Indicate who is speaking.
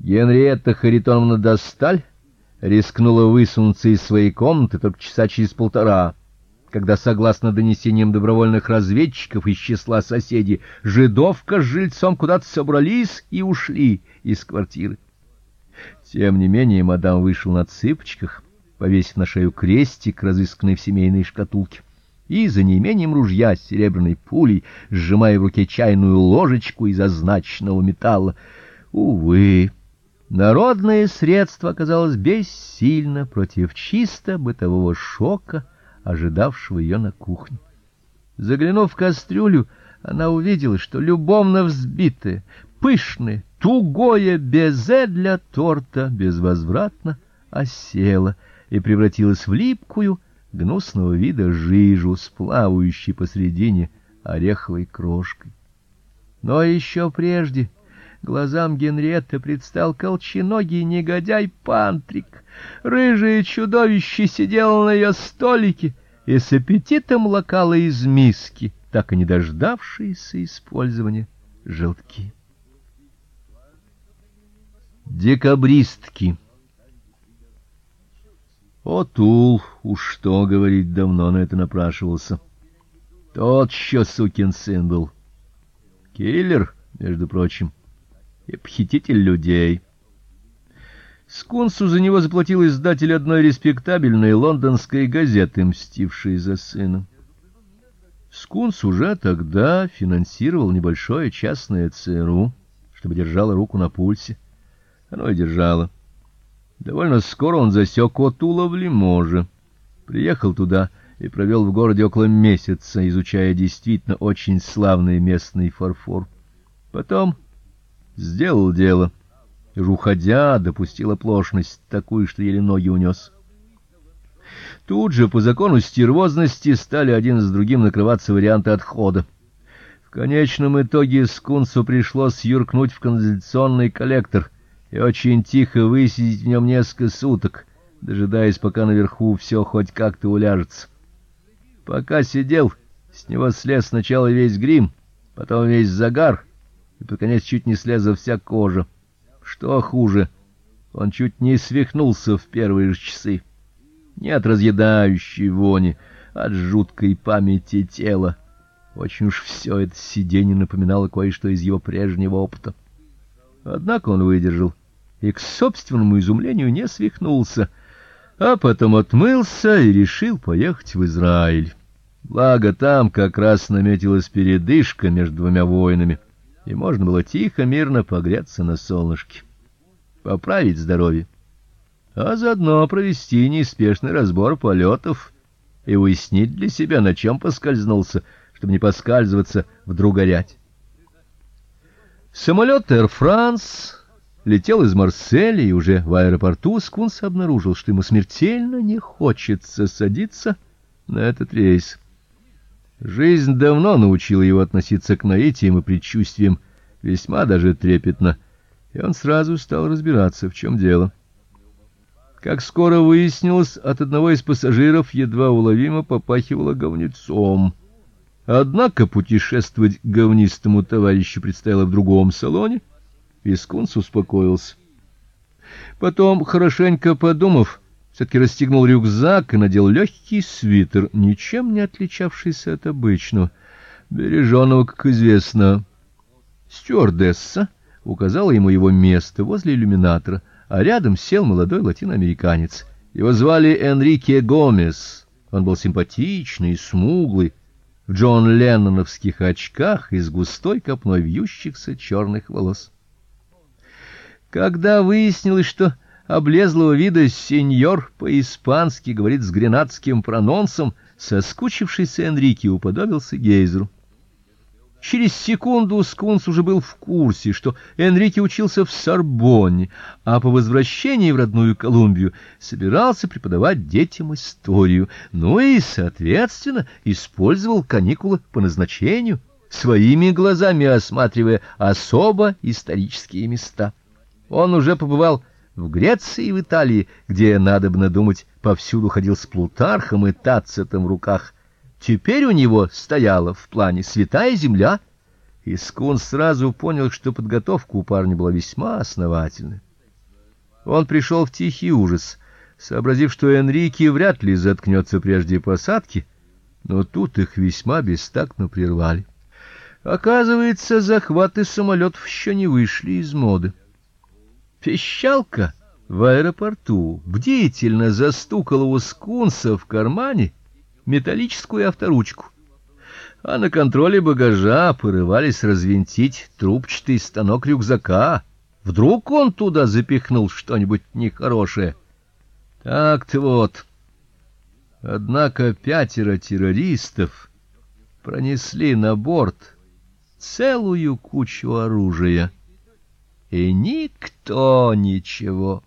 Speaker 1: Генриетта Харитоновна Досталь рискнула высунуться из своей комнаты только часа через полтора, когда, согласно донесениям добровольных разведчиков из числа соседей, жидовка с жильцом куда-то собрались и ушли из квартиры. Тем не менее, мадам вышла на цыпочках, повесив на шею крестик, разысканный в семейной шкатулке, и за неимением ружья с серебряной пулей, сжимая в руке чайную ложечку из означенного металла. Увы, Народное средство оказалось бессильно против чисто бытового шока, ожидавшего ее на кухне. Заглянув в кастрюлю, она увидела, что любовно взбитое, пышное, тугое безе для торта безвозвратно осело и превратилось в липкую, гнусного вида жижу, сплавающей посредине ореховой крошкой. Но еще прежде Глазам Генриетты предстал колченогий негодяй Пантрик. Рыжее чудовище сидело на ее столике и с аппетитом лакало из миски, так и не дождавшиеся использования желтки. Декабристки О, Тул, уж что говорить, давно на это напрашивался. Тот еще сукин сын был. Киллер, между прочим и похититель людей. Скунсу за него заплатил издатель одной респектабельной лондонской газеты, мстившей за сына. Скунс уже тогда финансировал небольшое частное ЦРУ, чтобы держало руку на пульсе. Оно и держало. Довольно скоро он засек Отула в Лиможе. Приехал туда и провел в городе около месяца, изучая действительно очень славный местный фарфор. Потом Сделал дело. И уходя, допустил оплошность такую, что еле ноги унес. Тут же по закону стервозности стали один за другим накрываться варианты отхода. В конечном итоге скунсу пришлось юркнуть в канализационный коллектор и очень тихо высидеть в нем несколько суток, дожидаясь, пока наверху все хоть как-то уляжется. Пока сидел, с него слез сначала весь грим, потом весь загар, и под конец чуть не слезла вся кожа. Что хуже, он чуть не свихнулся в первые же часы. Не от разъедающей вони, а от жуткой памяти тела. Очень уж все это сиденье напоминало кое-что из его прежнего опыта. Однако он выдержал и к собственному изумлению не свихнулся, а потом отмылся и решил поехать в Израиль. Благо там как раз наметилась передышка между двумя войнами и можно было тихо, мирно погреться на солнышке, поправить здоровье, а заодно провести неспешный разбор полетов и уяснить для себя, на чем поскользнулся, чтобы не поскальзываться вдруг горять. Самолет Air France летел из Марселя, и уже в аэропорту Скунс обнаружил, что ему смертельно не хочется садиться на этот рейс. Жизнь давно научила его относиться к наитиям и предчувствиям весьма даже трепетно, и он сразу стал разбираться, в чем дело. Как скоро выяснилось, от одного из пассажиров едва уловимо попахивало говнецом. Однако путешествовать к говнистому товарищу предстояло в другом салоне, и Скунс успокоился. Потом, хорошенько подумав, все-таки расстегнул рюкзак и надел легкий свитер, ничем не отличавшийся от обычного, береженого, как известно. Стюардесса указала ему его место возле иллюминатора, а рядом сел молодой латиноамериканец. Его звали Энрике Гомес. Он был симпатичный, смуглый, в Джон Ленноновских очках и с густой копной вьющихся черных волос. Когда выяснилось, что облезлого вида сеньор по-испански говорит с гренадским прононсом, соскучившийся Энрике уподобился гейзеру. Через секунду Скунс уже был в курсе, что Энрике учился в Сорбонне, а по возвращении в родную Колумбию собирался преподавать детям историю, ну и, соответственно, использовал каникулы по назначению, своими глазами осматривая особо исторические места. Он уже побывал в Греции и в Италии, где, надобно думать, повсюду ходил с Плутархом и Тацитом в руках. Теперь у него стояла в плане святая земля, и Скун сразу понял, что подготовка у парня была весьма основательная. Он пришел в тихий ужас, сообразив, что Энрике вряд ли заткнется прежде посадки, но тут их весьма бестактно прервали. Оказывается, захваты самолетов еще не вышли из моды. Пищалка в аэропорту бдительно застукала у скунса в кармане металлическую авторучку. А на контроле багажа порывались развинтить трубчатый станок рюкзака. Вдруг он туда запихнул что-нибудь нехорошее. Так-то вот. Однако пятеро террористов пронесли на борт целую кучу оружия, и никто ничего